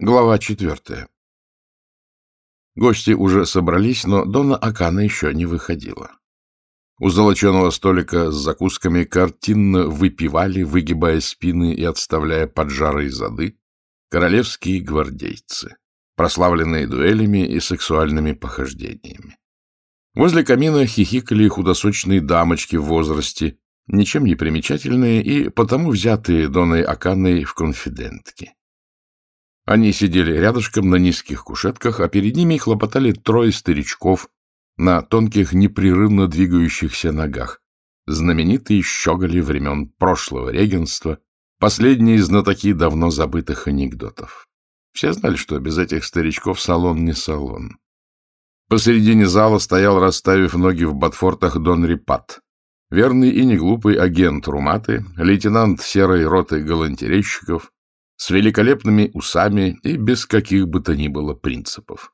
Глава четвертая. Гости уже собрались, но Дона Акана еще не выходила. У золоченого столика с закусками картинно выпивали, выгибая спины и отставляя поджарые зады, королевские гвардейцы, прославленные дуэлями и сексуальными похождениями. Возле камина хихикали худосочные дамочки в возрасте, ничем не примечательные и потому взятые Доной Аканой в конфидентки. Они сидели рядышком на низких кушетках, а перед ними хлопотали трое старичков на тонких, непрерывно двигающихся ногах. Знаменитые щеголи времен прошлого регенства, последние знатоки давно забытых анекдотов. Все знали, что без этих старичков салон не салон. Посередине зала стоял, расставив ноги в ботфортах, Дон Рипат, верный и неглупый агент Руматы, лейтенант серой роты галантерейщиков, с великолепными усами и без каких бы то ни было принципов.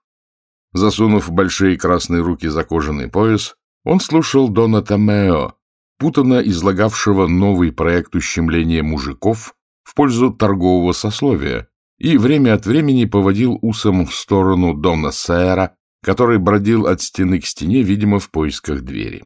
Засунув большие красные руки за кожаный пояс, он слушал Дона Томео, путанно излагавшего новый проект ущемления мужиков в пользу торгового сословия, и время от времени поводил усом в сторону Дона Сэра, который бродил от стены к стене, видимо, в поисках двери.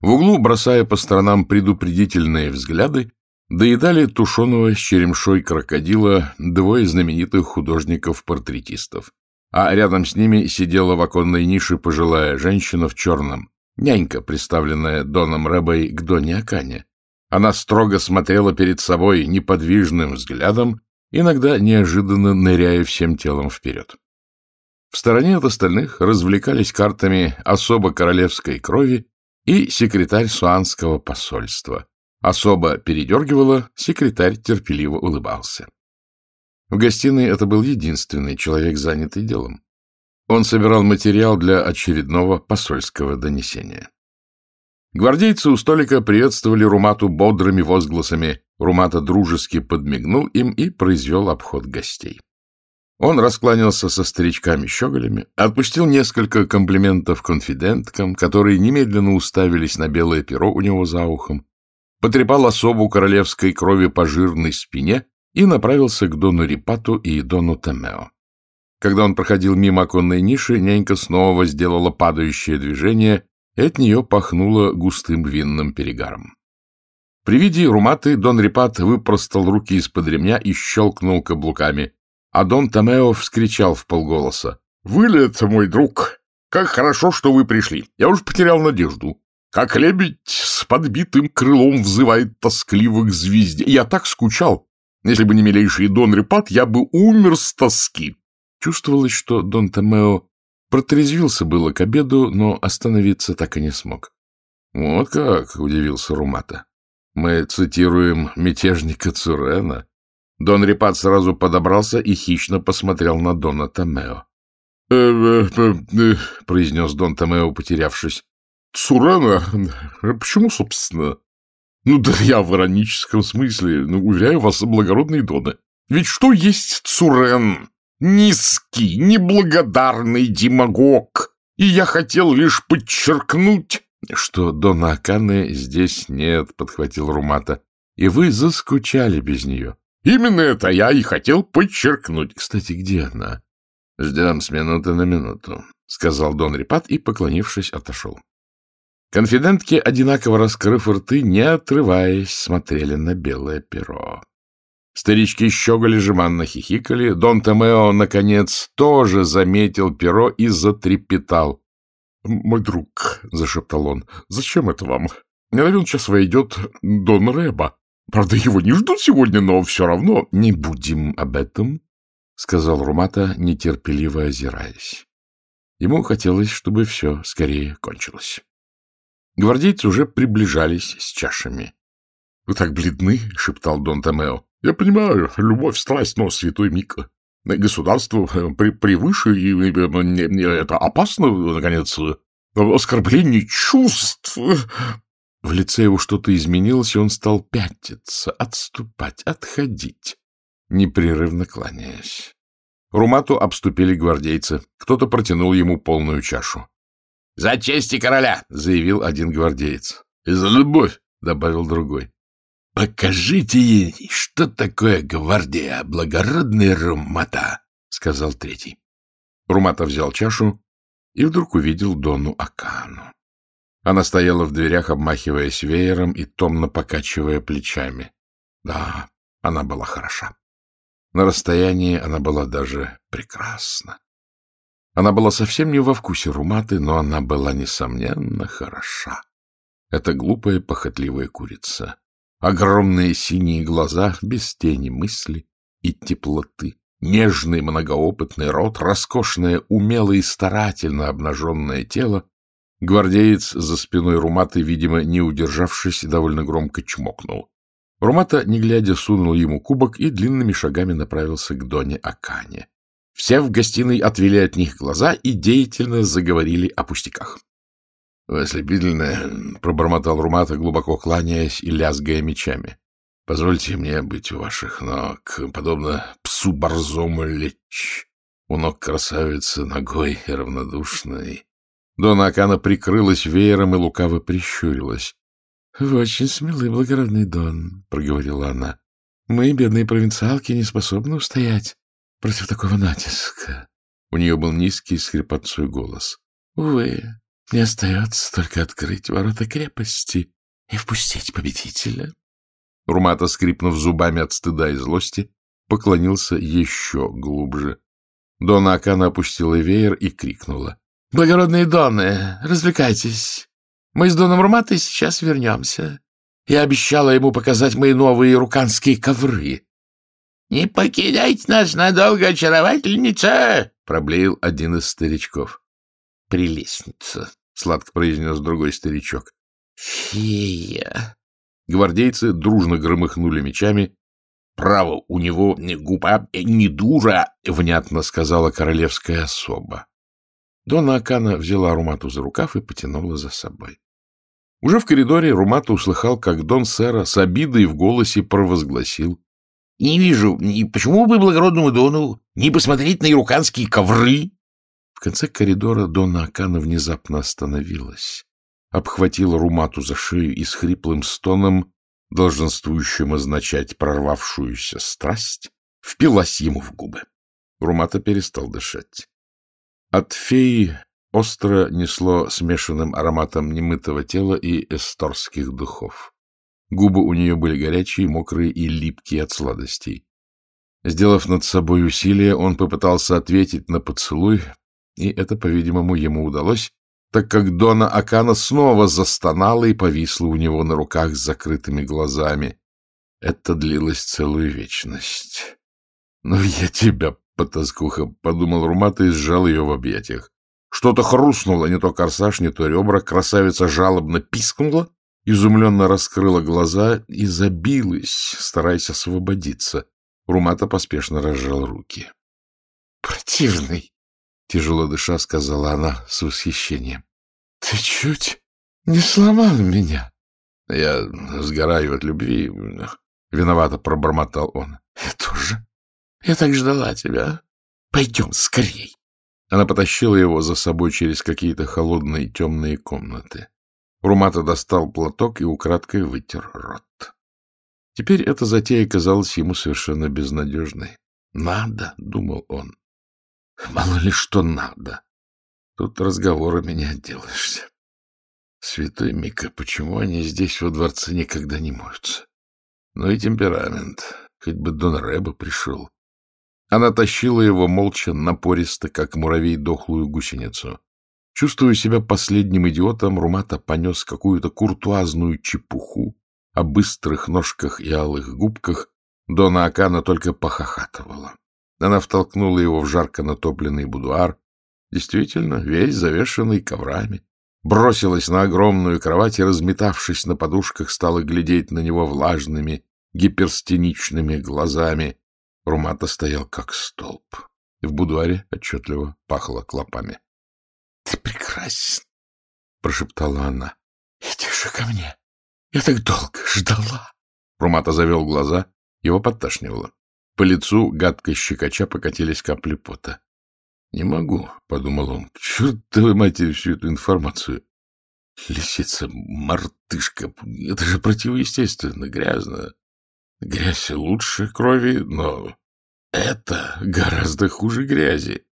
В углу, бросая по сторонам предупредительные взгляды, доедали тушеного с черемшой крокодила двое знаменитых художников-портретистов, а рядом с ними сидела в оконной нише пожилая женщина в черном, нянька, представленная Доном Рэбой к Доне Акане. Она строго смотрела перед собой неподвижным взглядом, иногда неожиданно ныряя всем телом вперед. В стороне от остальных развлекались картами особо королевской крови и секретарь суанского посольства — Особо передергивало, секретарь терпеливо улыбался. В гостиной это был единственный человек, занятый делом. Он собирал материал для очередного посольского донесения. Гвардейцы у столика приветствовали Румату бодрыми возгласами. Румата дружески подмигнул им и произвел обход гостей. Он раскланялся со старичками-щеголями, отпустил несколько комплиментов конфиденткам, которые немедленно уставились на белое перо у него за ухом, потрепал особу королевской крови по жирной спине и направился к Дону Рипату и Дону Томео. Когда он проходил мимо оконной ниши, нянька снова сделала падающее движение, и от нее пахнуло густым винным перегаром. При виде руматы Дон Рипат выпростал руки из-под ремня и щелкнул каблуками, а Дон Томео вскричал в полголоса. — Вы ли это, мой друг? Как хорошо, что вы пришли. Я уж потерял надежду. Как лебедь с подбитым крылом взывает тоскливо к звезде. Я так скучал. Если бы не милейший Дон Репат, я бы умер с тоски. Чувствовалось, что Дон Томео протрезвился было к обеду, но остановиться так и не смог. — Вот как, — удивился Румата. — Мы цитируем мятежника Цурена. Дон Репат сразу подобрался и хищно посмотрел на Дона Томео. «Э, э, э, — произнес Дон Томео, потерявшись. Цурена? Почему, собственно? Ну да я в ироническом смысле, ну, уверяю вас, благородные доны. Ведь что есть Цурен? Низкий, неблагодарный демагог. И я хотел лишь подчеркнуть... Что Дона Аканы здесь нет, подхватил Румата. И вы заскучали без нее. Именно это я и хотел подчеркнуть. Кстати, где она? Ждем с минуты на минуту, сказал Дон Рипат и, поклонившись, отошел. Конфидентки, одинаково раскрыв рты, не отрываясь, смотрели на белое перо. Старички щеголи жеманно хихикали. Дон Томео, наконец, тоже заметил перо и затрепетал. — Мой друг, — зашептал он, — зачем это вам? Не равен час войдет Дон Рэба. Правда, его не ждут сегодня, но все равно не будем об этом, — сказал Румата, нетерпеливо озираясь. Ему хотелось, чтобы все скорее кончилось. Гвардейцы уже приближались с чашами. — Вы так бледны, — шептал Дон Томео. — Я понимаю, любовь, страсть, но святой миг. Государство превыше, и это опасно, наконец, оскорбление чувств. В лице его что-то изменилось, и он стал пятиться, отступать, отходить, непрерывно кланяясь. Румату обступили гвардейцы. Кто-то протянул ему полную чашу. — За честь короля! — заявил один гвардеец. — И за любовь! — добавил другой. покажите ей, что такое гвардия, благородная румата, — сказал третий. Румата взял чашу и вдруг увидел Дону Акану. Она стояла в дверях, обмахиваясь веером и томно покачивая плечами. Да, она была хороша. На расстоянии она была даже прекрасна. Она была совсем не во вкусе руматы, но она была, несомненно, хороша. Это глупая, похотливая курица. Огромные синие глаза, без тени мысли и теплоты. Нежный многоопытный рот, роскошное, умело и старательно обнаженное тело. Гвардеец за спиной Руматы, видимо, не удержавшись, довольно громко чмокнул. Румата, не глядя, сунул ему кубок и длинными шагами направился к Доне Акане. Все в гостиной отвели от них глаза и деятельно заговорили о пустяках. — Вы ослепительно, — пробормотал Румата, глубоко кланяясь и лязгая мечами. — Позвольте мне быть у ваших ног, подобно псу борзому лечь. У ног красавицы ногой и равнодушной. Дона Акана прикрылась веером и лукаво прищурилась. — Вы очень смелый, благородный Дон, — проговорила она. — Мы, бедные провинциалки, не способны устоять против такого натиска. У нее был низкий с хрипотцой голос. — Увы, мне остается только открыть ворота крепости и впустить победителя. Румата, скрипнув зубами от стыда и злости, поклонился еще глубже. Дона Акана опустила веер и крикнула. — Благородные Доны, развлекайтесь. Мы с Доном Руматой сейчас вернемся. Я обещала ему показать мои новые руканские ковры. «Не покидайте нас надолго, очаровательница!» — проблеял один из старичков. «Прелестница!» — сладко произнес другой старичок. «Фея!» Гвардейцы дружно громыхнули мечами. «Право, у него губа не дура!» — внятно сказала королевская особа. Дона Акана взяла Румату за рукав и потянула за собой. Уже в коридоре Румата услыхал, как Дон Сера с обидой в голосе провозгласил. Не вижу, и почему бы благородному Дону не посмотреть на ируканские ковры? В конце коридора Дона Акана внезапно остановилась, обхватила Румату за шею и с хриплым стоном, долженствующим означать прорвавшуюся страсть, впилась ему в губы. Румата перестал дышать. От феи остро несло смешанным ароматом немытого тела и эсторских духов. Губы у нее были горячие, мокрые и липкие от сладостей. Сделав над собой усилие, он попытался ответить на поцелуй, и это, по-видимому, ему удалось, так как Дона Акана снова застонала и повисла у него на руках с закрытыми глазами. Это длилось целую вечность. — Ну, я тебя, потаскуха, — подумал Румата и сжал ее в объятиях. Что-то хрустнуло, не то корсаж, не то ребра, красавица жалобно пискнула изумленно раскрыла глаза и забилась, стараясь освободиться. Румата поспешно разжал руки. — Противный! — тяжело дыша сказала она с восхищением. — Ты чуть не сломал меня. — Я сгораю от любви. Виновато пробормотал он. — Я тоже. Я так ждала тебя. Пойдем скорей. Она потащила его за собой через какие-то холодные темные комнаты. Румата достал платок и украдкой вытер рот. Теперь эта затея казалась ему совершенно безнадежной. «Надо», — думал он. «Мало ли что надо. Тут разговорами не отделаешься. Святой Мика, почему они здесь во дворце никогда не моются? Ну и темперамент. Хоть бы Дон Рэба пришел». Она тащила его молча, напористо, как муравей дохлую гусеницу. Чувствуя себя последним идиотом, Румата понес какую-то куртуазную чепуху о быстрых ножках и алых губках. Дона Акана только похохатывала. Она втолкнула его в жарко натопленный будуар, действительно, весь завешенный коврами. Бросилась на огромную кровать и, разметавшись на подушках, стала глядеть на него влажными, гиперстеничными глазами. Румата стоял как столб. В будуаре отчетливо пахло клопами. — прекрасен, — прошептала она. — Иди же ко мне. Я так долго ждала. Румата завел глаза, его подташнивало. По лицу, гадко щекоча, покатились капли пота. — Не могу, — подумал он, — к чертовой матери всю эту информацию. Лисица, мартышка, это же противоестественно, грязно. Грязь лучше крови, но это гораздо хуже грязи. —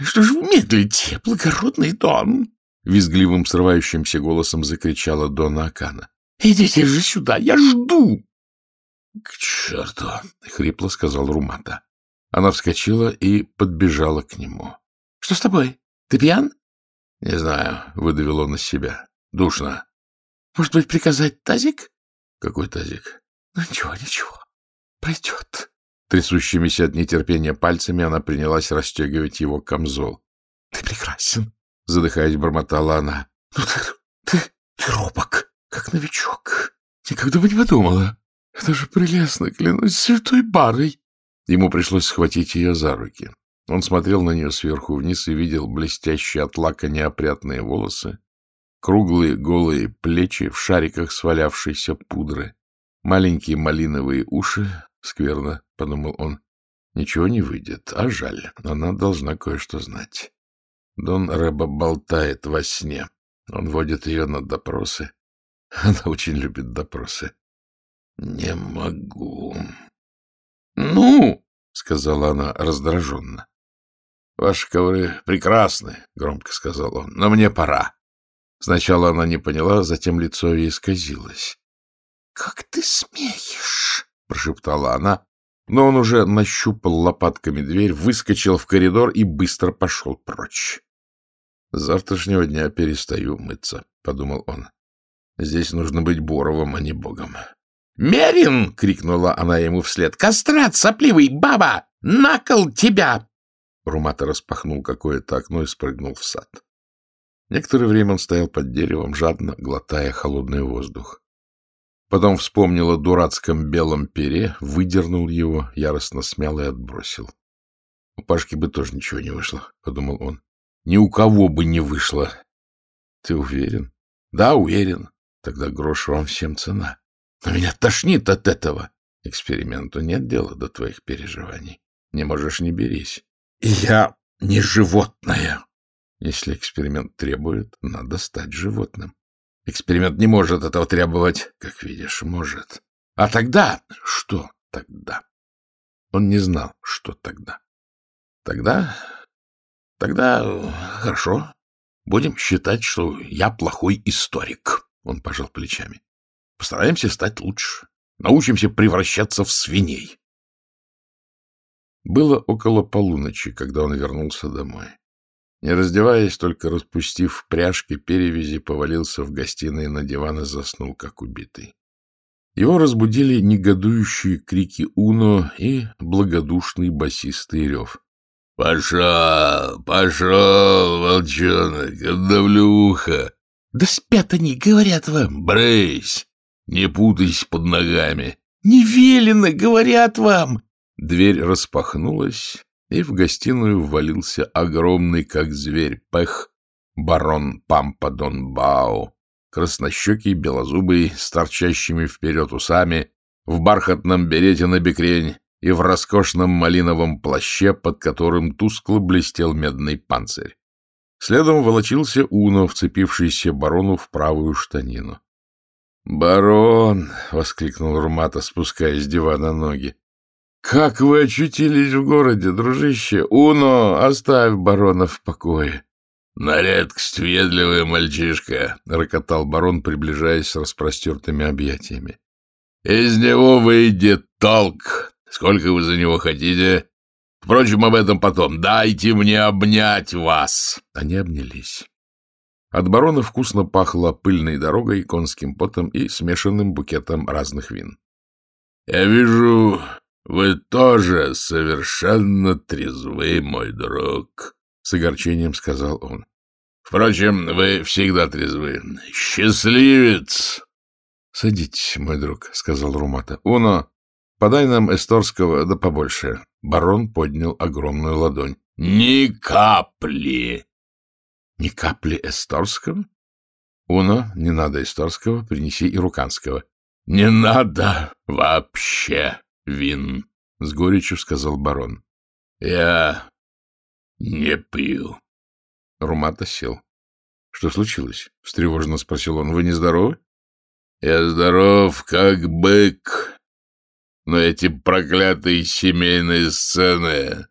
Что же вы медлите, благородный Дон? — визгливым срывающимся голосом закричала Дона Акана. — Идите же сюда, я жду! — К черту! — хрипло сказал Румата. Она вскочила и подбежала к нему. — Что с тобой? Ты пьян? — Не знаю, — выдавил он из себя. — Душно. — Может быть, приказать тазик? — Какой тазик? — Ну, ничего, ничего. Пройдет. Трясущимися от нетерпения пальцами она принялась расстегивать его камзол. — Ты прекрасен, — задыхаясь, бормотала она. — Ну ты, ты, ты робок, как новичок. Никогда бы не подумала. Это же прелестно, клянусь святой барой. Ему пришлось схватить ее за руки. Он смотрел на нее сверху вниз и видел блестящие от лака неопрятные волосы, круглые голые плечи в шариках свалявшейся пудры, маленькие малиновые уши. Скверно, — подумал он. Ничего не выйдет, а жаль, она должна кое-что знать. Дон Рэба болтает во сне. Он водит ее на допросы. Она очень любит допросы. — Не могу. — Ну, — сказала она раздраженно. — Ваши ковры прекрасны, — громко сказал он, — но мне пора. Сначала она не поняла, затем лицо ей исказилось. — Как ты смеешь? — прошептала она, но он уже нащупал лопатками дверь, выскочил в коридор и быстро пошел прочь. — С завтрашнего дня перестаю мыться, — подумал он. Здесь нужно быть Боровым, а не Богом. «Мерин!» — крикнула она ему вслед. «Кастрат, сопливый, баба! Накол тебя!» Румата распахнул какое-то окно и спрыгнул в сад. Некоторое время он стоял под деревом, жадно глотая холодный воздух. Потом вспомнил о дурацком белом пере, выдернул его, яростно смял и отбросил. — У Пашки бы тоже ничего не вышло, — подумал он. — Ни у кого бы не вышло. — Ты уверен? — Да, уверен. Тогда грош вам всем цена. Но меня тошнит от этого. Эксперименту нет дела до твоих переживаний. Не можешь, не берись. Я не животное. Если эксперимент требует, надо стать животным. Эксперимент не может этого требовать, как видишь, может. А тогда... Что тогда? Он не знал, что тогда. Тогда... Тогда... Хорошо. Будем считать, что я плохой историк. Он пожал плечами. Постараемся стать лучше. Научимся превращаться в свиней. Было около полуночи, когда он вернулся домой. Не раздеваясь, только распустив пряжки, перевязи, повалился в гостиной на диван и заснул, как убитый. Его разбудили негодующие крики Уно и благодушный басистый рев. — Пошел, пошел, волчонок, отдавлю ухо. — Да спят они, говорят вам. — Брысь! Не путайся под ногами. — Не велено, говорят вам. Дверь распахнулась, и в гостиную ввалился огромный, как зверь, пех, барон Пампадон Бау, краснощекий, белозубый, с торчащими вперед усами, в бархатном берете на бекрень и в роскошном малиновом плаще, под которым тускло блестел медный панцирь. Следом волочился Уно, вцепившийся барону в правую штанину. «Барон!» — воскликнул Румата, спускаясь с дивана ноги. «Как вы очутились в городе, дружище? Уно, оставь барона в покое!» «На редкость ведливая мальчишка!» — рокотал барон, приближаясь с распростертыми объятиями. «Из него выйдет толк! Сколько вы за него хотите? Впрочем, об этом потом. Дайте мне обнять вас!» Они обнялись. От барона вкусно пахло пыльной дорогой, конским потом и смешанным букетом разных вин. — Я вижу, вы тоже совершенно трезвы, мой друг, — с огорчением сказал он. — Впрочем, вы всегда трезвы. Счастливец! — Садитесь, мой друг, — сказал Румата. — Уно, подай нам эсторского, да побольше. Барон поднял огромную ладонь. — Ни капли! Ни капли эсторского? Уно, не надо эсторского, принеси и руканского. — Не надо вообще вин, — с горечью сказал барон. — Я не пью. Румата сел. Что случилось? — встревоженно спросил он. — Вы нездоровы? — Я здоров, как бык. Но эти проклятые семейные сцены...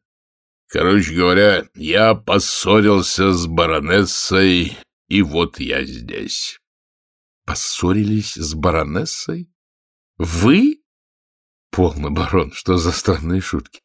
Короче говоря, я поссорился с баронессой, и вот я здесь. — Поссорились с баронессой? Вы? Полно, барон, что за странные шутки.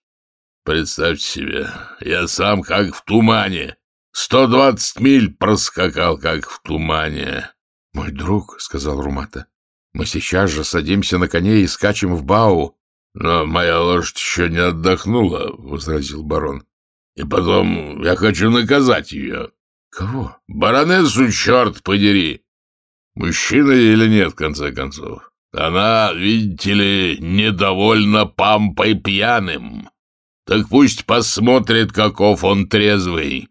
Представьте себе, я сам как в тумане. Сто двадцать миль проскакал, как в тумане. — Мой друг, — сказал Румата, — мы сейчас же садимся на коне и скачем в Бау. — Но моя лошадь еще не отдохнула, — возразил барон. — И потом я хочу наказать ее. — Кого? — Баронессу, черт подери! Мужчина или нет, в конце концов? Она, видите ли, недовольна пампой пьяным. Так пусть посмотрит, каков он трезвый.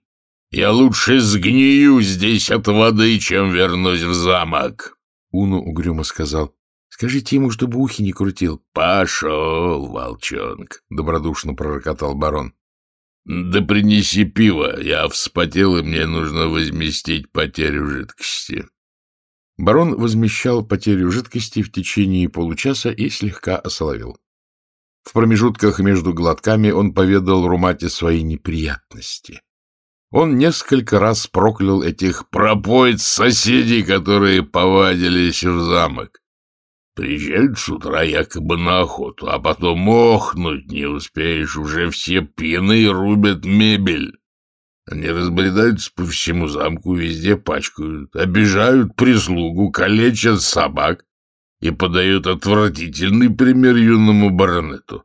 Я лучше сгнию здесь от воды, чем вернусь в замок. Уну угрюмо сказал. — Скажите ему, чтобы ухи не крутил. — Пошел, волчонок, — добродушно пророкотал барон. — Да принеси пиво, я вспотел, и мне нужно возместить потерю жидкости. Барон возмещал потерю жидкости в течение получаса и слегка осоловил. В промежутках между глотками он поведал Румате свои неприятности. Он несколько раз проклял этих пропоиц соседей, которые повадились в замок. Приезжают с утра якобы на охоту, а потом охнуть не успеешь, уже все пьяны рубят мебель. Они разбредаются по всему замку, везде пачкают, обижают прислугу, калечат собак и подают отвратительный пример юному баронету.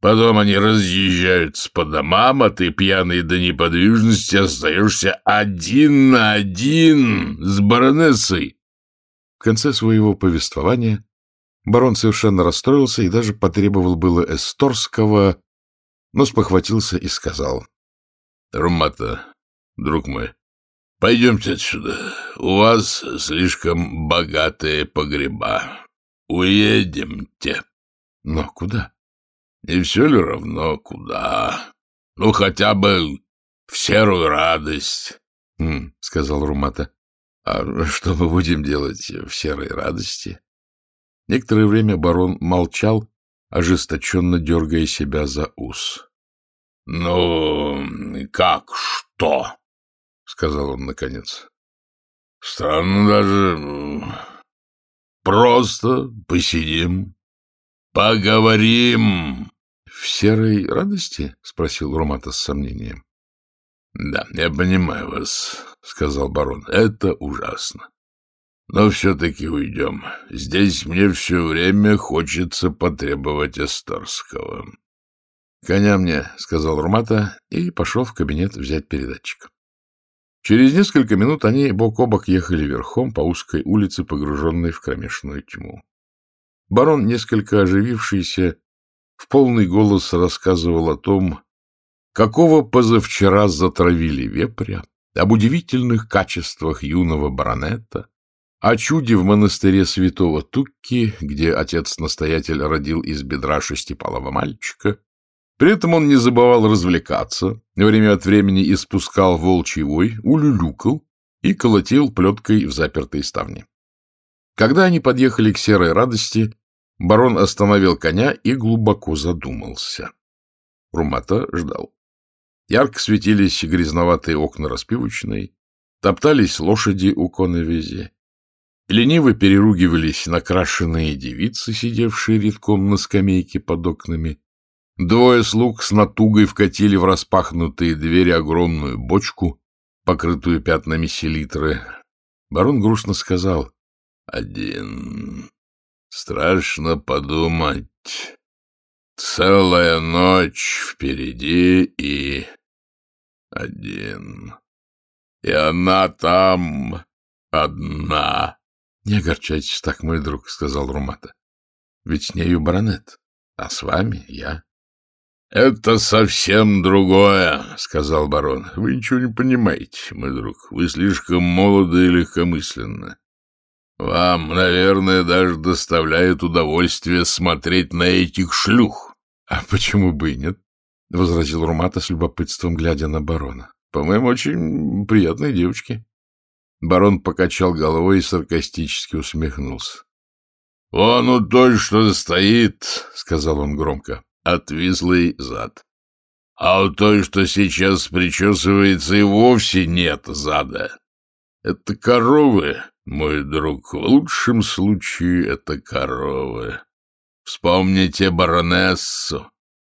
Потом они разъезжаются по домам, а ты, пьяный до неподвижности, остаешься один на один с баронессой. В конце своего повествования барон совершенно расстроился и даже потребовал было эсторского, но спохватился и сказал. — Румата, друг мой, пойдемте отсюда. У вас слишком богатые погреба. Уедемте. — Но куда? Не все ли равно куда? Ну, хотя бы в серую радость. — сказал Румата. — А что мы будем делать в серой радости? Некоторое время барон молчал, ожесточенно дергая себя за ус. — Ну, как что? — сказал он наконец. — Странно даже. Просто посидим, поговорим. В серой радости? — спросил Румата с сомнением. — Да, я понимаю вас, — сказал барон. — Это ужасно. Но все-таки уйдем. Здесь мне все время хочется потребовать Эсторского. — Коня мне, — сказал Румата, и пошел в кабинет взять передатчик. Через несколько минут они бок о бок ехали верхом по узкой улице, погруженной в кромешную тьму. Барон, несколько оживившийся, в полный голос рассказывал о том, какого позавчера затравили вепря, об удивительных качествах юного баронета, о чуде в монастыре святого Тукки, где отец-настоятель родил из бедра шестипалого мальчика. При этом он не забывал развлекаться, время от времени испускал волчий вой, улюлюкал и колотил плеткой в запертые ставни. Когда они подъехали к серой радости, Барон остановил коня и глубоко задумался. Румата ждал. Ярко светились грязноватые окна распивочной, топтались лошади у коновизи. Лениво переругивались накрашенные девицы, сидевшие редком на скамейке под окнами. Двое слуг с натугой вкатили в распахнутые двери огромную бочку, покрытую пятнами селитры. Барон грустно сказал — один. Страшно подумать. Целая ночь впереди и один. И она там одна. — Не огорчайтесь так, мой друг, — сказал Румата. — Ведь с нею баронет, а с вами я. — Это совсем другое, — сказал барон. — Вы ничего не понимаете, мой друг. Вы слишком молоды и легкомысленны. Вам, наверное, даже доставляет удовольствие смотреть на этих шлюх. — А почему бы и нет? — возразил Румата с любопытством, глядя на барона. — По-моему, очень приятные девочки. Барон покачал головой и саркастически усмехнулся. — Вон у той, что стоит, — сказал он громко, — отвислый зад. А у той, что сейчас причесывается, и вовсе нет зада. Это коровы, мой друг, в лучшем случае это коровы. Вспомните баронессу.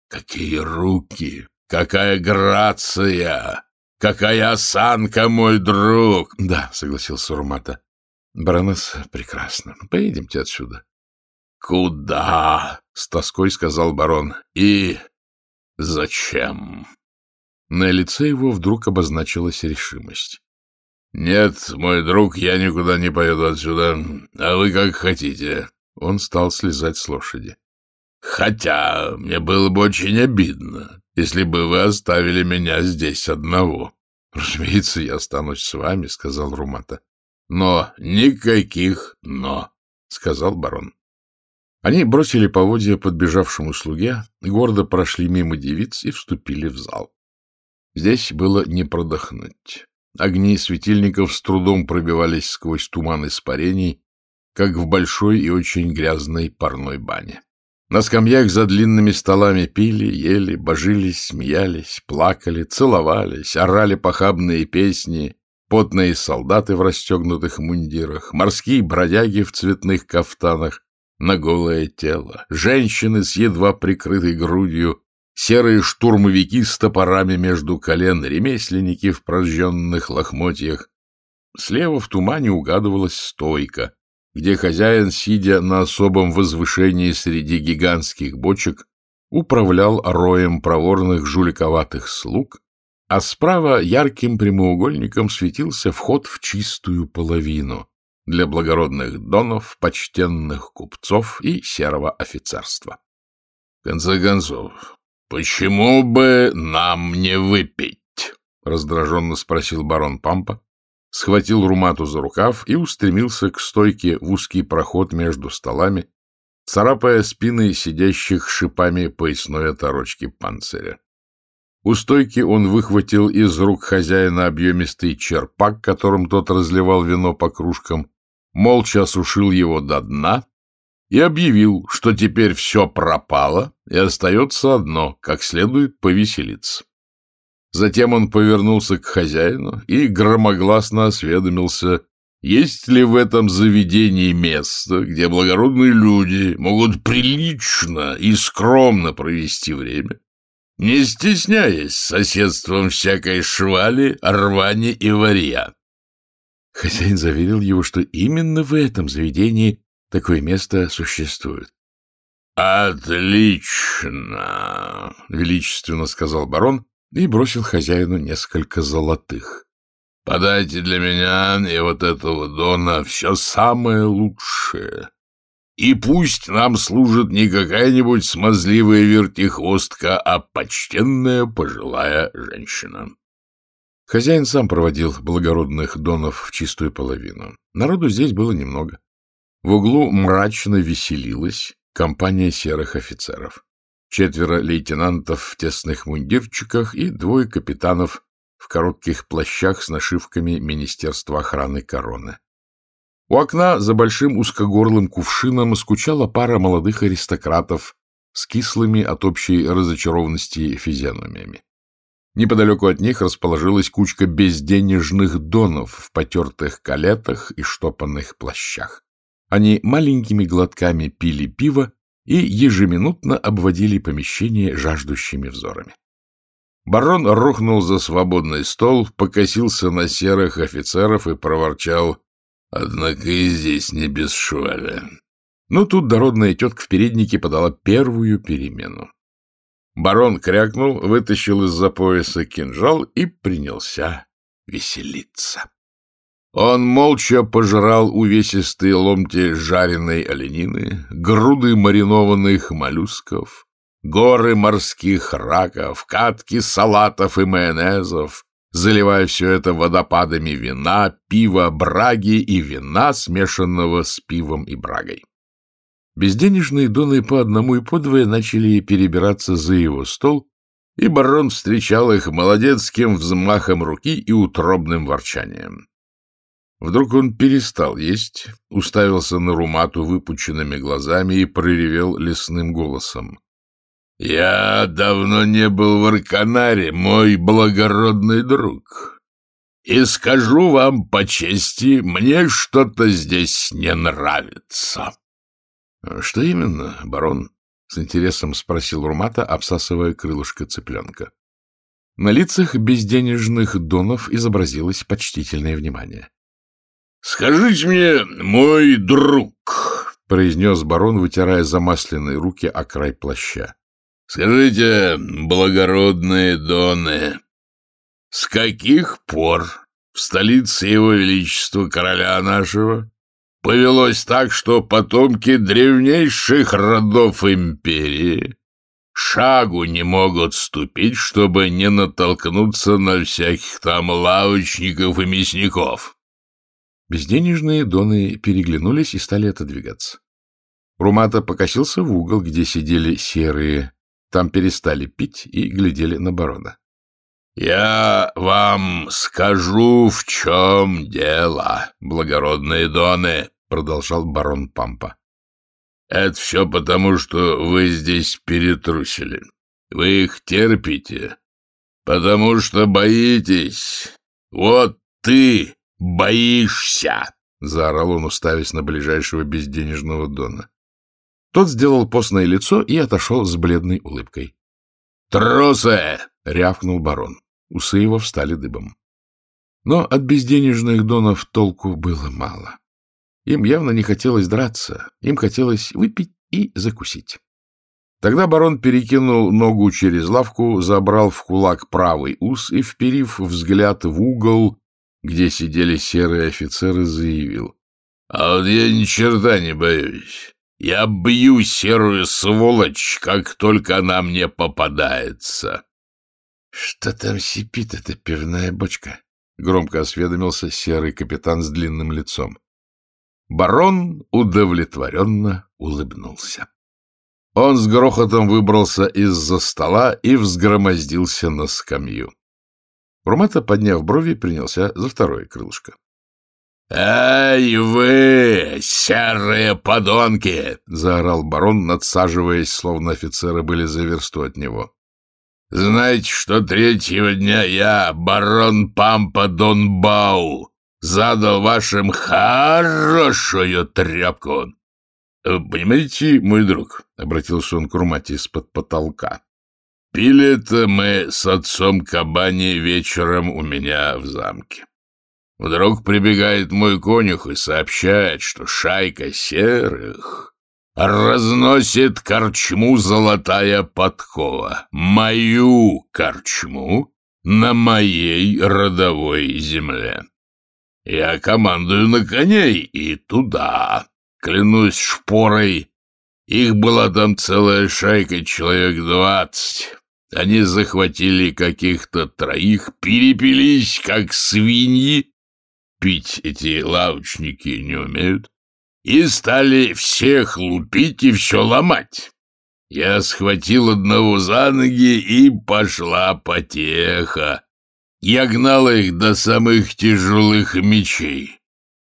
Какие руки, какая грация! Какая осанка, мой друг! — Да, — согласился Урмата. — Баронесса прекрасно. Поедемте отсюда. — Куда? — с тоской сказал барон. — И зачем? На лице его вдруг обозначилась решимость. — Нет, мой друг, я никуда не поеду отсюда. А вы как хотите. Он стал слезать с лошади. — Хотя мне было бы очень обидно, если бы вы оставили меня здесь одного. — Разумеется, я останусь с вами, — сказал Румата. — Но никаких «но», — сказал барон. Они бросили поводья подбежавшему слуге, гордо прошли мимо девиц и вступили в зал. Здесь было не продохнуть. Огни светильников с трудом пробивались сквозь туман испарений, как в большой и очень грязной парной бане. На скамьях за длинными столами пили, ели, божились, смеялись, плакали, целовались, орали похабные песни, потные солдаты в расстегнутых мундирах, морские бродяги в цветных кафтанах на голое тело, женщины с едва прикрытой грудью, серые штурмовики с топорами между колен, ремесленники в прожженных лохмотьях. Слева в тумане угадывалась стойка, где хозяин, сидя на особом возвышении среди гигантских бочек, управлял роем проворных жуликоватых слуг, а справа ярким прямоугольником светился вход в чистую половину для благородных донов, почтенных купцов и серого офицерства. — В конце концов, почему бы нам не выпить? — раздраженно спросил барон Пампа, схватил Румату за рукав и устремился к стойке в узкий проход между столами, царапая спины сидящих шипами поясной оторочки панциря. У стойки он выхватил из рук хозяина объемистый черпак, которым тот разливал вино по кружкам, молча осушил его до дна и объявил, что теперь все пропало и остается одно, как следует повеселиться. Затем он повернулся к хозяину и громогласно осведомился, есть ли в этом заведении место, где благородные люди могут прилично и скромно провести время, не стесняясь соседством всякой швали, рвани и варья. Хозяин заверил его, что именно в этом заведении такое место существует. «Отлично!» — величественно сказал барон и бросил хозяину несколько золотых. «Подайте для меня и вот этого Дона все самое лучшее. И пусть нам служит не какая-нибудь смазливая вертихвостка, а почтенная пожилая женщина». Хозяин сам проводил благородных донов в чистую половину. Народу здесь было немного. В углу мрачно веселилась компания серых офицеров четверо лейтенантов в тесных мундирчиках и двое капитанов в коротких плащах с нашивками Министерства охраны короны. У окна за большим узкогорлым кувшином скучала пара молодых аристократов с кислыми от общей разочарованности физиономиями. Неподалеку от них расположилась кучка безденежных донов в потертых калетах и штопанных плащах. Они маленькими глотками пили пиво и ежеминутно обводили помещение жаждущими взорами. Барон рухнул за свободный стол, покосился на серых офицеров и проворчал, «Однако и здесь не без шваля». Но тут дородная тетка в переднике подала первую перемену. Барон крякнул, вытащил из-за пояса кинжал и принялся веселиться. Он молча пожрал увесистые ломти жареной оленины, груды маринованных моллюсков, горы морских раков, катки салатов и майонезов, заливая все это водопадами вина, пива, браги и вина, смешанного с пивом и брагой. Безденежные доны по одному и по двое начали перебираться за его стол, и барон встречал их молодецким взмахом руки и утробным ворчанием. Вдруг он перестал есть, уставился на Румату выпученными глазами и проревел лесным голосом. — Я давно не был в Арканаре, мой благородный друг. И скажу вам по чести, мне что-то здесь не нравится. — Что именно, барон? — с интересом спросил Румата, обсасывая крылышко цыпленка. На лицах безденежных донов изобразилось почтительное внимание. — Скажите мне, мой друг, — произнес барон, вытирая замасленные руки о край плаща. — Скажите, благородные доны, с каких пор в столице его величества короля нашего повелось так, что потомки древнейших родов империи шагу не могут ступить, чтобы не натолкнуться на всяких там лавочников и мясников. Безденежные доны переглянулись и стали отодвигаться. Румата покосился в угол, где сидели серые. Там перестали пить и глядели на барона. — Я вам скажу, в чем дело, благородные доны, — продолжал барон Пампа. — Это все потому, что вы здесь перетрусили. Вы их терпите, потому что боитесь. Вот ты боишься! — заорал он, уставясь на ближайшего безденежного Дона. Тот сделал постное лицо и отошел с бледной улыбкой. «Трусы!» — рявкнул барон. Усы его встали дыбом. Но от безденежных донов толку было мало. Им явно не хотелось драться, им хотелось выпить и закусить. Тогда барон перекинул ногу через лавку, забрал в кулак правый ус и, вперив взгляд в угол, где сидели серые офицеры, заявил. — А вот я ни черта не боюсь. Я бью серую сволочь, как только она мне попадается. — Что там сипит эта пивная бочка? — громко осведомился серый капитан с длинным лицом. Барон удовлетворенно улыбнулся. Он с грохотом выбрался из-за стола и взгромоздился на скамью. Урмата, подняв брови, принялся за второе крылышко. — Эй вы, серые подонки! — заорал барон, надсаживаясь, словно офицеры были за версту от него. — Знаете, что третьего дня я, барон Пампа Донбау, задал вашим хорошую тряпку? — Понимаете, мой друг, — обратился он к Урмате из-под потолка, Пили-то мы с отцом Кабани вечером у меня в замке. Вдруг прибегает мой конюх и сообщает, что шайка серых разносит корчму «Золотая подкова», мою корчму на моей родовой земле. Я командую на коней и туда, клянусь шпорой, их была там целая шайка, человек двадцать. Они захватили каких-то троих, перепились, как свиньи. Пить эти лавочники не умеют. И стали всех лупить и все ломать. Я схватил одного за ноги, и пошла потеха. Я гнала их до самых тяжелых мечей.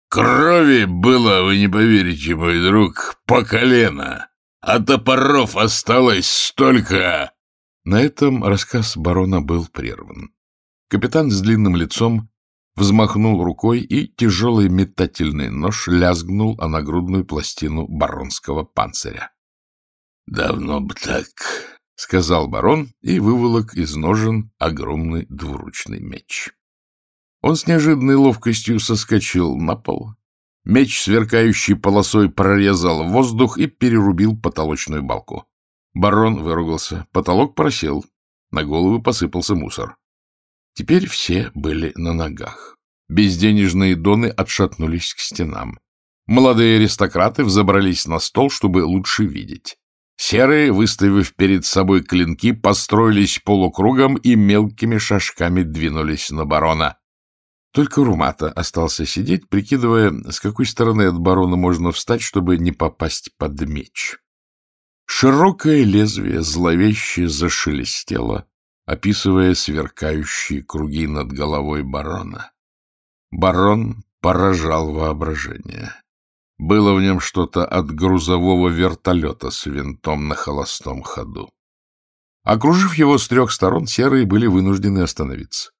Крови было, вы не поверите, мой друг, по колено, а топоров осталось столько, на этом рассказ барона был прерван. Капитан с длинным лицом взмахнул рукой, и тяжелый метательный нож лязгнул о нагрудную пластину баронского панциря. — Давно бы так, — сказал барон и выволок из ножен огромный двуручный меч. Он с неожиданной ловкостью соскочил на пол. Меч, сверкающий полосой, прорезал воздух и перерубил потолочную балку. Барон выругался. Потолок просел. На голову посыпался мусор. Теперь все были на ногах. Безденежные доны отшатнулись к стенам. Молодые аристократы взобрались на стол, чтобы лучше видеть. Серые, выставив перед собой клинки, построились полукругом и мелкими шажками двинулись на барона. Только Румата остался сидеть, прикидывая, с какой стороны от барона можно встать, чтобы не попасть под меч. Широкое лезвие зловеще зашелестело, описывая сверкающие круги над головой барона. Барон поражал воображение. Было в нем что-то от грузового вертолета с винтом на холостом ходу. Окружив его с трех сторон, серые были вынуждены остановиться.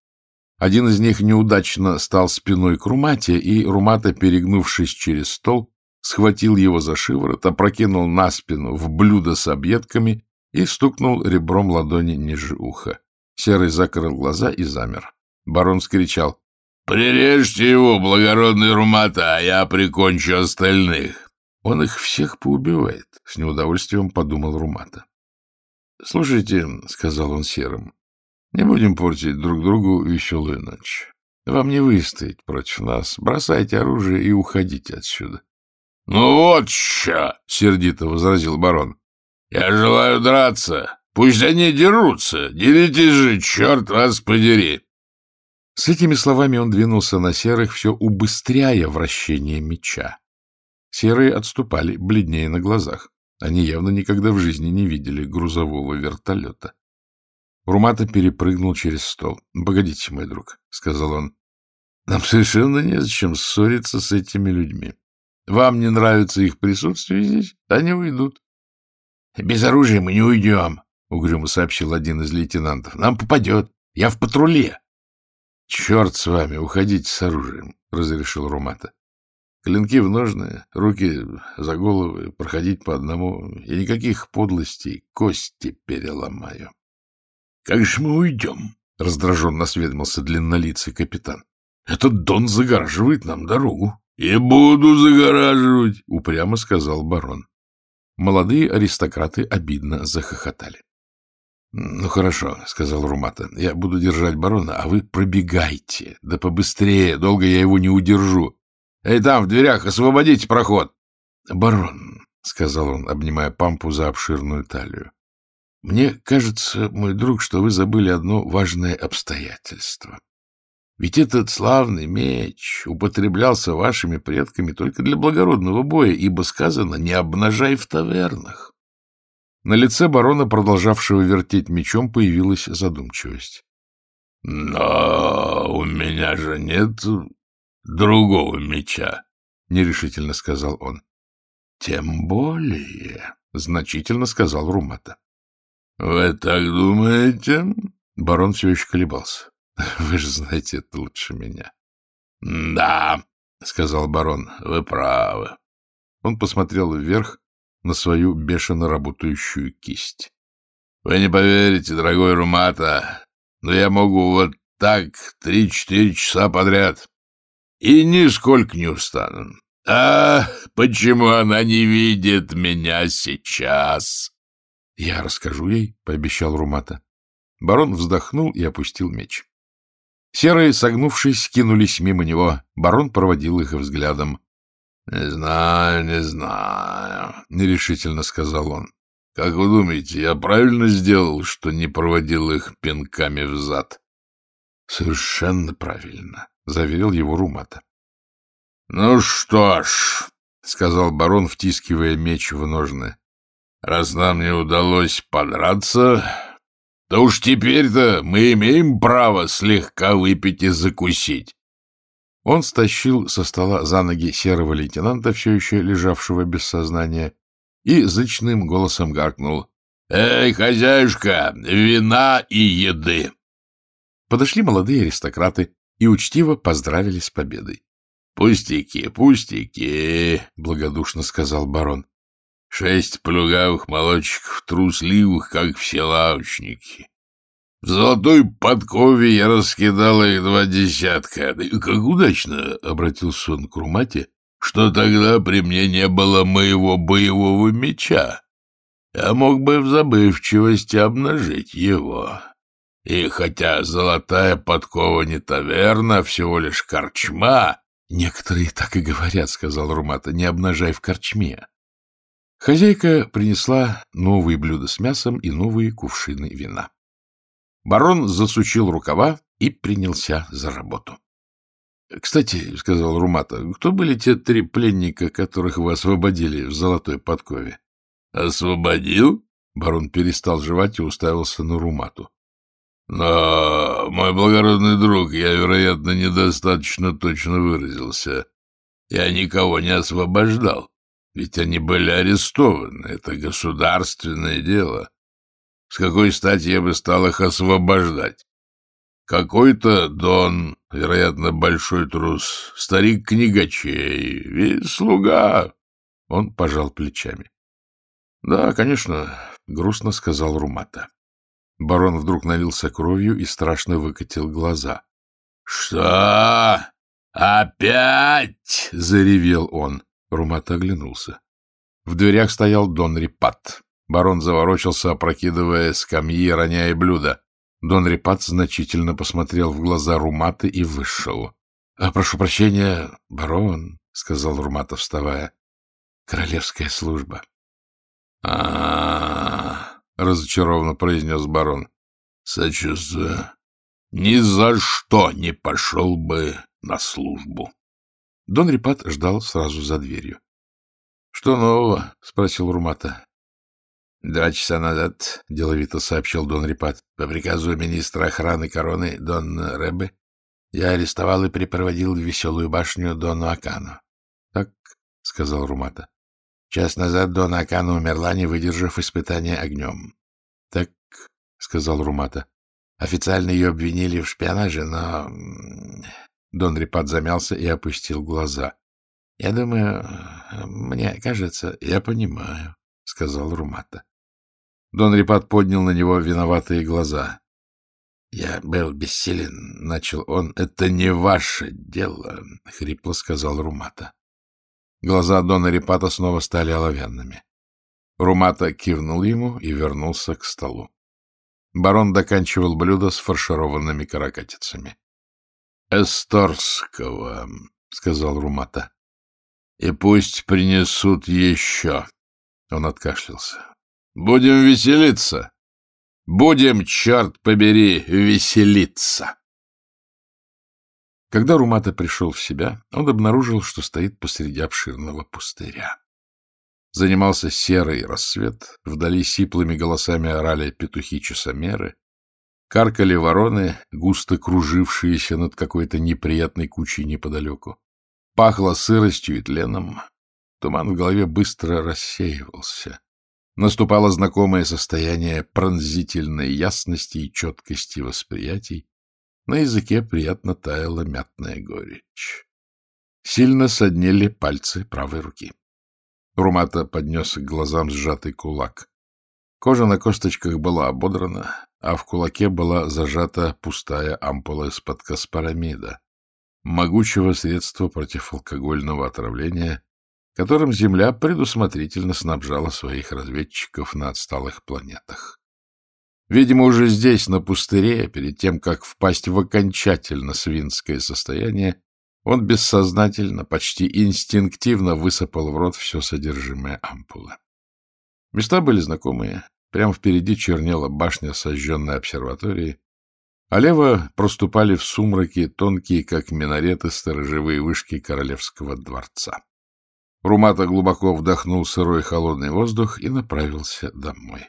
Один из них неудачно стал спиной к Румате, и Румата, перегнувшись через стол, схватил его за шиворот, опрокинул на спину в блюдо с объедками и стукнул ребром ладони ниже уха. Серый закрыл глаза и замер. Барон скричал. — Прирежьте его, благородный Румата, а я прикончу остальных. — Он их всех поубивает, — с неудовольствием подумал Румата. — Слушайте, — сказал он серым, — не будем портить друг другу веселую ночь. Вам не выстоять против нас. Бросайте оружие и уходите отсюда. — Ну вот что! — сердито возразил барон. — Я желаю драться. Пусть они дерутся. Деритесь же, черт вас подери. С этими словами он двинулся на серых, все убыстряя вращение меча. Серые отступали, бледнее на глазах. Они явно никогда в жизни не видели грузового вертолета. Румата перепрыгнул через стол. — Погодите, мой друг, — сказал он. — Нам совершенно незачем ссориться с этими людьми. Вам не нравится их присутствие здесь? Они уйдут. — Без оружия мы не уйдем, — угрюмо сообщил один из лейтенантов. — Нам попадет. Я в патруле. — Черт с вами, уходите с оружием, — разрешил Румата. Клинки в ножны, руки за головы, проходить по одному, и никаких подлостей, кости переломаю. — Как же мы уйдем? — раздраженно осведомился длиннолицый капитан. — Этот Дон загораживает нам дорогу. — И буду загораживать, — упрямо сказал барон. Молодые аристократы обидно захохотали. — Ну, хорошо, — сказал Румата. — Я буду держать барона, а вы пробегайте. Да побыстрее, долго я его не удержу. Эй, там, в дверях, освободите проход. — Барон, — сказал он, обнимая пампу за обширную талию, — мне кажется, мой друг, что вы забыли одно важное обстоятельство. Ведь этот славный меч употреблялся вашими предками только для благородного боя, ибо сказано «не обнажай в тавернах». На лице барона, продолжавшего вертеть мечом, появилась задумчивость. — Но у меня же нет другого меча, — нерешительно сказал он. — Тем более, — значительно сказал Румата. — Вы так думаете? Барон все еще колебался. — Вы же знаете это лучше меня. — Да, — сказал барон, — вы правы. Он посмотрел вверх, на свою бешено работающую кисть. — Вы не поверите, дорогой Румата, но я могу вот так три-четыре часа подряд. И нисколько не устану. А почему она не видит меня сейчас? — Я расскажу ей, — пообещал Румата. Барон вздохнул и опустил меч. Серые, согнувшись, кинулись мимо него. Барон проводил их взглядом. — Не знаю, не знаю, — нерешительно сказал он. — Как вы думаете, я правильно сделал, что не проводил их пинками в зад? — Совершенно правильно, — заверил его Румата. — Ну что ж, — сказал барон, втискивая меч в ножны, — раз нам не удалось подраться, то уж теперь-то мы имеем право слегка выпить и закусить. Он стащил со стола за ноги серого лейтенанта, все еще лежавшего без сознания, и зычным голосом гаркнул. — Эй, хозяюшка, вина и еды! Подошли молодые аристократы и учтиво поздравили с победой. — Пустяки, пустяки, — благодушно сказал барон. — Шесть плюгавых молодчиков, трусливых, как все лавочники. В золотой подкове я раскидал их два десятка. Как удачно, — обратился он к Румате, — что тогда при мне не было моего боевого меча. Я мог бы в забывчивости обнажить его. И хотя золотая подкова не таверна, а всего лишь корчма... — Некоторые так и говорят, — сказал Румата, — не обнажай в корчме. Хозяйка принесла новые блюда с мясом и новые кувшины вина. Барон засучил рукава и принялся за работу. — Кстати, — сказал Румата, — кто были те три пленника, которых вы освободили в золотой подкове? — Освободил? Барон перестал жевать и уставился на Румату. — Но, мой благородный друг, я, вероятно, недостаточно точно выразился. Я никого не освобождал, ведь они были арестованы. Это государственное дело. С какой стати я бы стал их освобождать? Какой-то Дон, вероятно, большой трус, старик книгачей, ведь слуга. Он пожал плечами. — Да, конечно, — грустно сказал Румата. Барон вдруг налился кровью и страшно выкатил глаза. — Что? Опять? — заревел он. Румата оглянулся. В дверях стоял Дон Рипат. Барон заворочился, опрокидывая скамьи, роняя блюда. Дон Рипат значительно посмотрел в глаза Руматы и вышел. — а, Прошу прощения, барон, — сказал Румата, вставая. — Королевская служба. — А, — разочарованно произнес барон. — Сочувствую. Ни за что не пошел бы на службу. Дон Рипат ждал сразу за дверью. — Что нового? — спросил Румата. Два часа назад, — деловито сообщил Дон Рипат, — по приказу министра охраны короны Дон Рэбе я арестовал и припроводил в веселую башню Дону Акану. — Так, — сказал Румата. — Час назад Дона Акана умерла, не выдержав испытания огнем. — Так, — сказал Румата. — Официально ее обвинили в шпионаже, но... Дон Рипат замялся и опустил глаза. — Я думаю, мне кажется... — Я понимаю, — сказал Румата. Дон Рипат поднял на него виноватые глаза. — Я был бессилен, — начал он. — Это не ваше дело, — хрипло сказал Румата. Глаза Дона Рипата снова стали оловянными. Румата кивнул ему и вернулся к столу. Барон доканчивал блюдо с фаршированными каракатицами. — Эсторского, — сказал Румата. — И пусть принесут еще. Он откашлялся. Будем веселиться. Будем, черт побери, веселиться. Когда Румата пришел в себя, он обнаружил, что стоит посреди обширного пустыря. Занимался серый рассвет, вдали сиплыми голосами орали петухи-часомеры, каркали вороны, густо кружившиеся над какой-то неприятной кучей неподалеку. Пахло сыростью и тленом. Туман в голове быстро рассеивался. Наступало знакомое состояние пронзительной ясности и четкости восприятий. На языке приятно таяла мятная горечь. Сильно соднили пальцы правой руки. Румата поднес к глазам сжатый кулак. Кожа на косточках была ободрана, а в кулаке была зажата пустая ампула из-под каспарамида, могучего средства против алкогольного отравления, которым Земля предусмотрительно снабжала своих разведчиков на отсталых планетах. Видимо, уже здесь, на пустыре, перед тем, как впасть в окончательно свинское состояние, он бессознательно, почти инстинктивно высыпал в рот все содержимое ампулы. Места были знакомые. Прямо впереди чернела башня сожженной обсерватории, а лево проступали в сумраке тонкие, как минареты, сторожевые вышки королевского дворца. Румата глубоко вдохнул сырой холодный воздух и направился домой.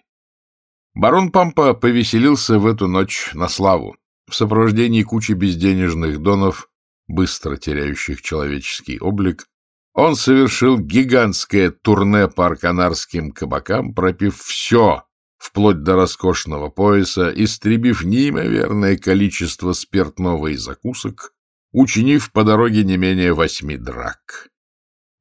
Барон Пампа повеселился в эту ночь на славу, в сопровождении кучи безденежных донов, быстро теряющих человеческий облик, он совершил гигантское турне по арканарским кабакам, пропив все, вплоть до роскошного пояса, истребив неимоверное количество спиртного и закусок, учинив по дороге не менее восьми драк.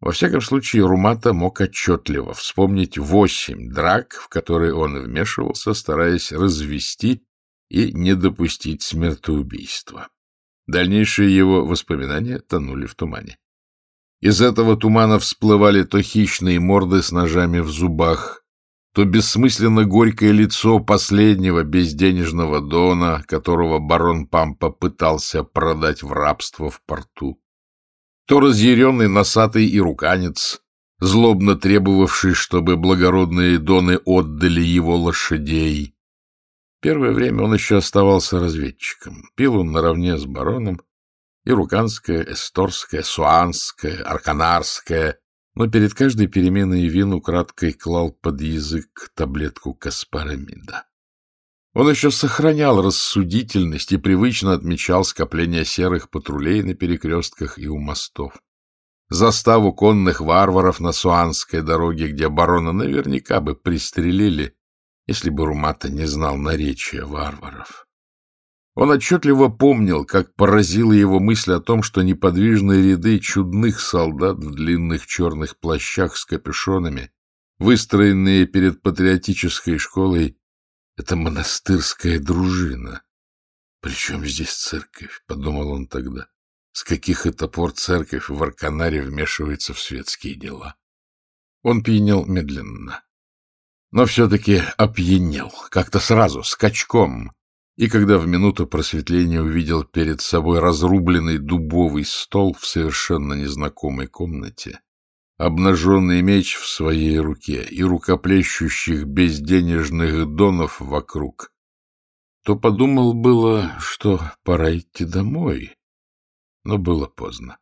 Во всяком случае, Румата мог отчетливо вспомнить восемь драк, в которые он вмешивался, стараясь развести и не допустить смертоубийства. Дальнейшие его воспоминания тонули в тумане. Из этого тумана всплывали то хищные морды с ножами в зубах, то бессмысленно горькое лицо последнего безденежного дона, которого барон Пампа пытался продать в рабство в порту то разъяренный носатый и руканец, злобно требовавший, чтобы благородные доны отдали его лошадей. Первое время он еще оставался разведчиком. Пил он наравне с бароном и руканское, эсторское, суанское, арканарское, но перед каждой переменой вин украдкой клал под язык таблетку каспарамида. Он еще сохранял рассудительность и привычно отмечал скопление серых патрулей на перекрестках и у мостов. Заставу конных варваров на Суанской дороге, где барона наверняка бы пристрелили, если бы Румата не знал наречия варваров. Он отчетливо помнил, как поразила его мысль о том, что неподвижные ряды чудных солдат в длинных черных плащах с капюшонами, выстроенные перед патриотической школой, это монастырская дружина. Причем здесь церковь, — подумал он тогда. С каких это пор церковь в Арканаре вмешивается в светские дела? Он пьянел медленно. Но все-таки опьянел, как-то сразу, скачком. И когда в минуту просветления увидел перед собой разрубленный дубовый стол в совершенно незнакомой комнате, обнаженный меч в своей руке и рукоплещущих безденежных донов вокруг, то подумал было, что пора идти домой. Но было поздно.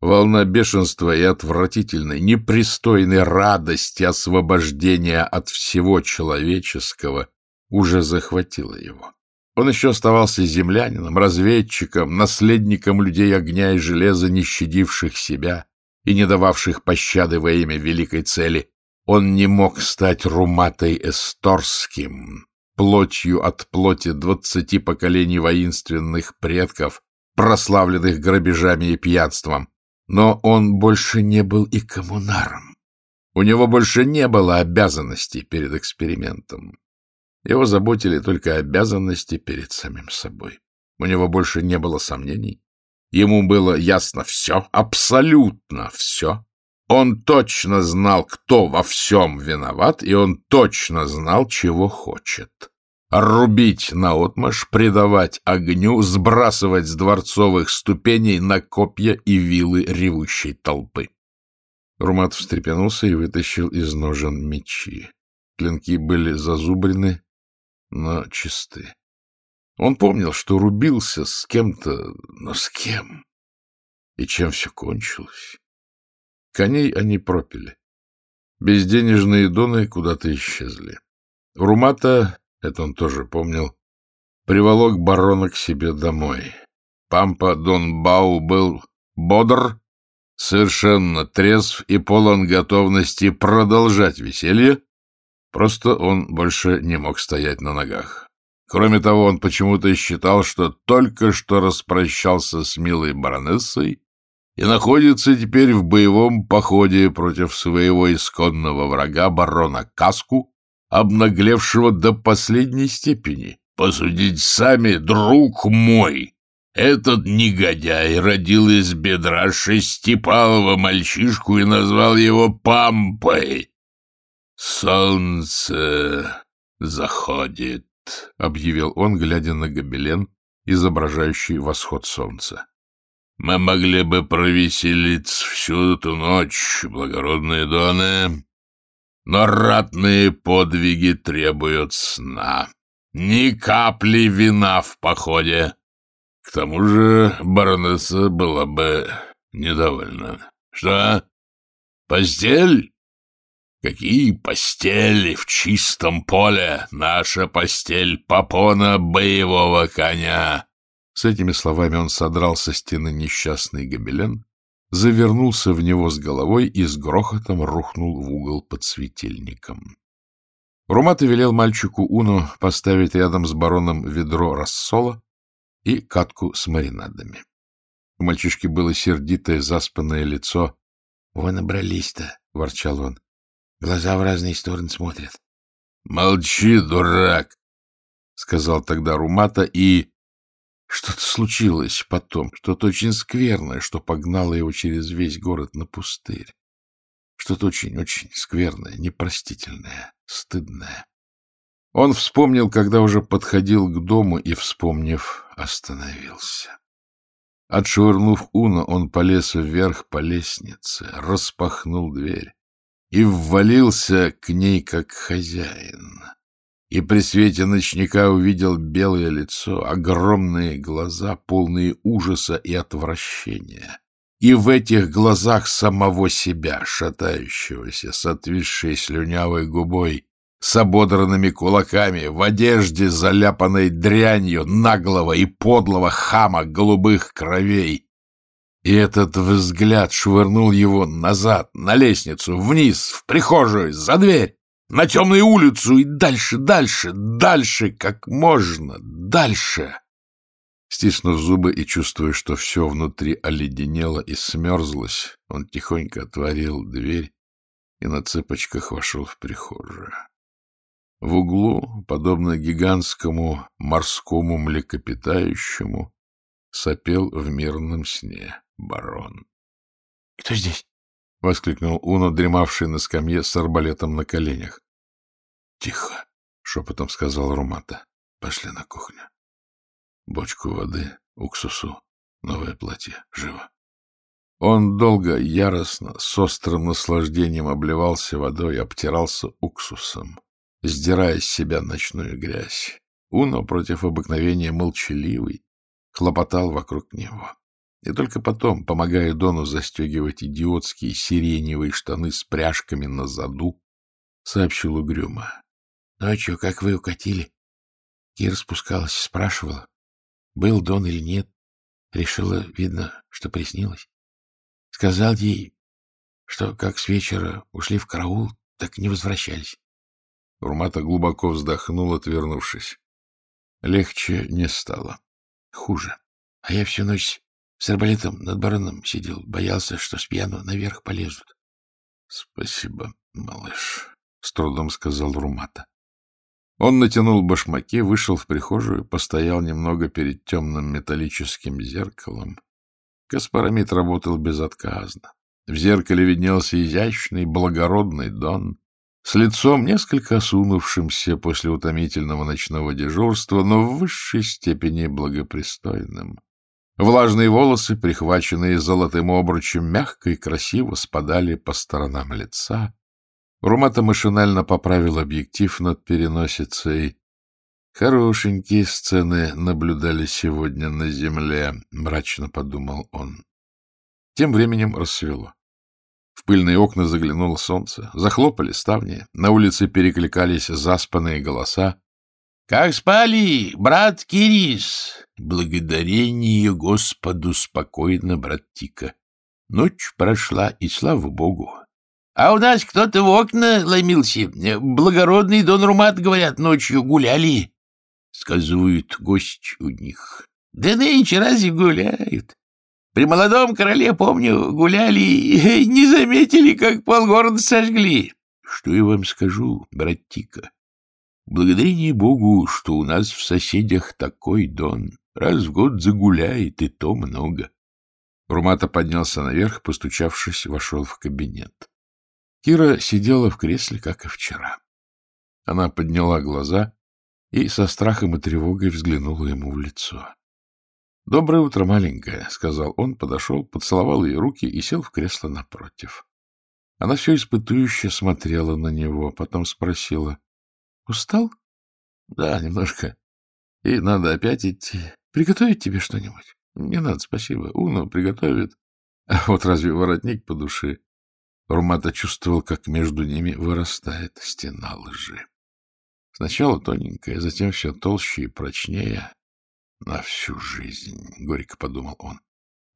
Волна бешенства и отвратительной, непристойной радости освобождения от всего человеческого уже захватила его. Он еще оставался землянином, разведчиком, наследником людей огня и железа, не щадивших себя, и не дававших пощады во имя великой цели, он не мог стать руматой эсторским, плотью от плоти двадцати поколений воинственных предков, прославленных грабежами и пьянством. Но он больше не был и коммунаром. У него больше не было обязанностей перед экспериментом. Его заботили только обязанности перед самим собой. У него больше не было сомнений, Ему было ясно все, абсолютно все. Он точно знал, кто во всем виноват, и он точно знал, чего хочет. Рубить наотмашь, предавать огню, сбрасывать с дворцовых ступеней на копья и вилы ревущей толпы. Румат встрепенулся и вытащил из ножен мечи. Клинки были зазубрены, но чисты. Он помнил, что рубился с кем-то, но с кем? И чем все кончилось? Коней они пропили. Безденежные доны куда-то исчезли. Румата, это он тоже помнил, приволок барона к себе домой. Пампа Дон Бау был бодр, совершенно трезв и полон готовности продолжать веселье, просто он больше не мог стоять на ногах. Кроме того, он почему-то считал, что только что распрощался с милой баронессой и находится теперь в боевом походе против своего исконного врага барона Каску, обнаглевшего до последней степени. Посудить сами, друг мой! Этот негодяй родил из бедра шестипалого мальчишку и назвал его Пампой. Солнце заходит. — объявил он, глядя на гобелен, изображающий восход солнца. — Мы могли бы провеселиться всю эту ночь, благородные доны, но ратные подвиги требуют сна. Ни капли вина в походе. К тому же баронесса была бы недовольна. Что? Постель? Какие постели в чистом поле! Наша постель попона боевого коня!» С этими словами он содрал со стены несчастный гобелен, завернулся в него с головой и с грохотом рухнул в угол под светильником. Румата велел мальчику Уну поставить рядом с бароном ведро рассола и катку с маринадами. У мальчишки было сердитое заспанное лицо. — Вы набрались-то, — ворчал он. Глаза в разные стороны смотрят. — Молчи, дурак! — сказал тогда Румата, и... Что-то случилось потом, что-то очень скверное, что погнало его через весь город на пустырь. Что-то очень-очень скверное, непростительное, стыдное. Он вспомнил, когда уже подходил к дому и, вспомнив, остановился. Отшвырнув Уна, он полез вверх по лестнице, распахнул дверь и ввалился к ней как хозяин. И при свете ночника увидел белое лицо, огромные глаза, полные ужаса и отвращения. И в этих глазах самого себя, шатающегося, с отвисшей слюнявой губой, с ободранными кулаками, в одежде, заляпанной дрянью, наглого и подлого хама голубых кровей. И этот взгляд швырнул его назад, на лестницу, вниз, в прихожую, за дверь, на темную улицу и дальше, дальше, дальше, как можно, дальше. Стиснув зубы и чувствуя, что все внутри оледенело и смерзлось, он тихонько отворил дверь и на цыпочках вошел в прихожую. В углу, подобно гигантскому морскому млекопитающему, сопел в мирном сне барон. — Кто здесь? — воскликнул Уно, дремавший на скамье с арбалетом на коленях. — Тихо, — шепотом сказал Румата. — Пошли на кухню бочку воды, уксусу, новое платье. Живо. Он долго, яростно, с острым наслаждением обливался водой, обтирался уксусом, сдирая с себя ночную грязь. Уно против обыкновения молчаливый, хлопотал вокруг него. И только потом, помогая Дону застегивать идиотские сиреневые штаны с пряжками на заду, сообщил угрюмо. — Ночью, как вы укатили? Кира спускалась, спрашивала. Был Дон или нет, решила, видно, что приснилось. Сказал ей, что как с вечера ушли в караул, так не возвращались. Урмата глубоко вздохнул, отвернувшись. Легче не стало. Хуже. А я всю ночь с арбалетом над бароном сидел, боялся, что с пьяну наверх полезут. — Спасибо, малыш, — с трудом сказал Румата. Он натянул башмаки, вышел в прихожую, постоял немного перед темным металлическим зеркалом. Каспарамид работал безотказно. В зеркале виднелся изящный, благородный Дон, с лицом несколько осунувшимся после утомительного ночного дежурства, но в высшей степени благопристойным. Влажные волосы, прихваченные золотым обручем, мягко и красиво спадали по сторонам лица, Румата машинально поправил объектив над переносицей. Хорошенькие сцены наблюдали сегодня на земле, мрачно подумал он. Тем временем рассвело. В пыльные окна заглянуло солнце, захлопали ставни, на улице перекликались заспанные голоса. — Как спали, брат Кирис? — Благодарение Господу спокойно, брат Тика. Ночь прошла, и слава богу, а у нас кто-то в окна ломился. Благородный Дон Румат, говорят, ночью гуляли. Сказывают, гость у них. Да нынче разве гуляют? При молодом короле, помню, гуляли и не заметили, как полгорода сожгли. Что я вам скажу, братика? Благодарение Богу, что у нас в соседях такой Дон. Раз в год загуляет, и то много. Румата поднялся наверх, постучавшись, вошел в кабинет. Кира сидела в кресле, как и вчера. Она подняла глаза и со страхом и тревогой взглянула ему в лицо. — Доброе утро, маленькая, — сказал он, подошел, поцеловал ее руки и сел в кресло напротив. Она все испытующе смотрела на него, потом спросила. — Устал? — Да, немножко. И надо опять идти. Приготовить тебе что-нибудь? — Не надо, спасибо. Уна приготовит. А вот разве воротник по душе? Румата чувствовал, как между ними вырастает стена лжи. Сначала тоненькая, затем все толще и прочнее. На всю жизнь, — горько подумал он.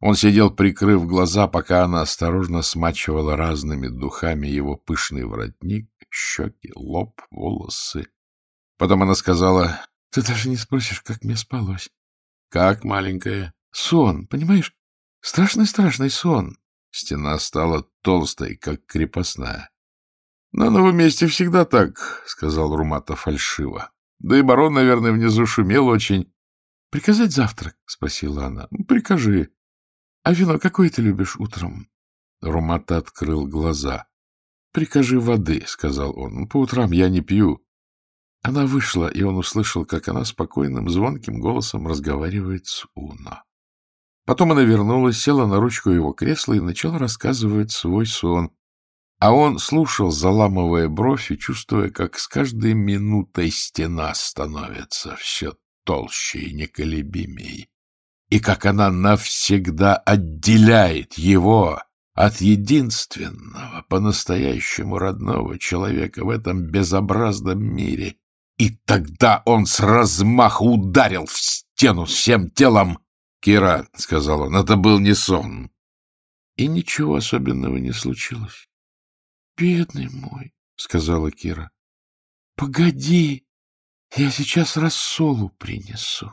Он сидел, прикрыв глаза, пока она осторожно смачивала разными духами его пышный воротник, щеки, лоб, волосы. Потом она сказала, — Ты даже не спросишь, как мне спалось. — Как, маленькая? — Сон, понимаешь? Страшный-страшный сон. Стена стала толстой, как крепостная. — На новом месте всегда так, — сказал Румата фальшиво. — Да и барон, наверное, внизу шумел очень. — Приказать завтрак? — спросила она. — Прикажи. — А вино какое ты любишь утром? Румата открыл глаза. — Прикажи воды, — сказал он. — По утрам я не пью. Она вышла, и он услышал, как она спокойным, звонким голосом разговаривает с Уно. Потом она вернулась, села на ручку его кресла и начала рассказывать свой сон. А он слушал, заламывая бровь и чувствуя, как с каждой минутой стена становится все толще и неколебимей. И как она навсегда отделяет его от единственного, по-настоящему родного человека в этом безобразном мире. И тогда он с размаху ударил в стену всем телом. — Кира, — сказал он, — это был не сон. И ничего особенного не случилось. — Бедный мой, — сказала Кира. — Погоди, я сейчас рассолу принесу.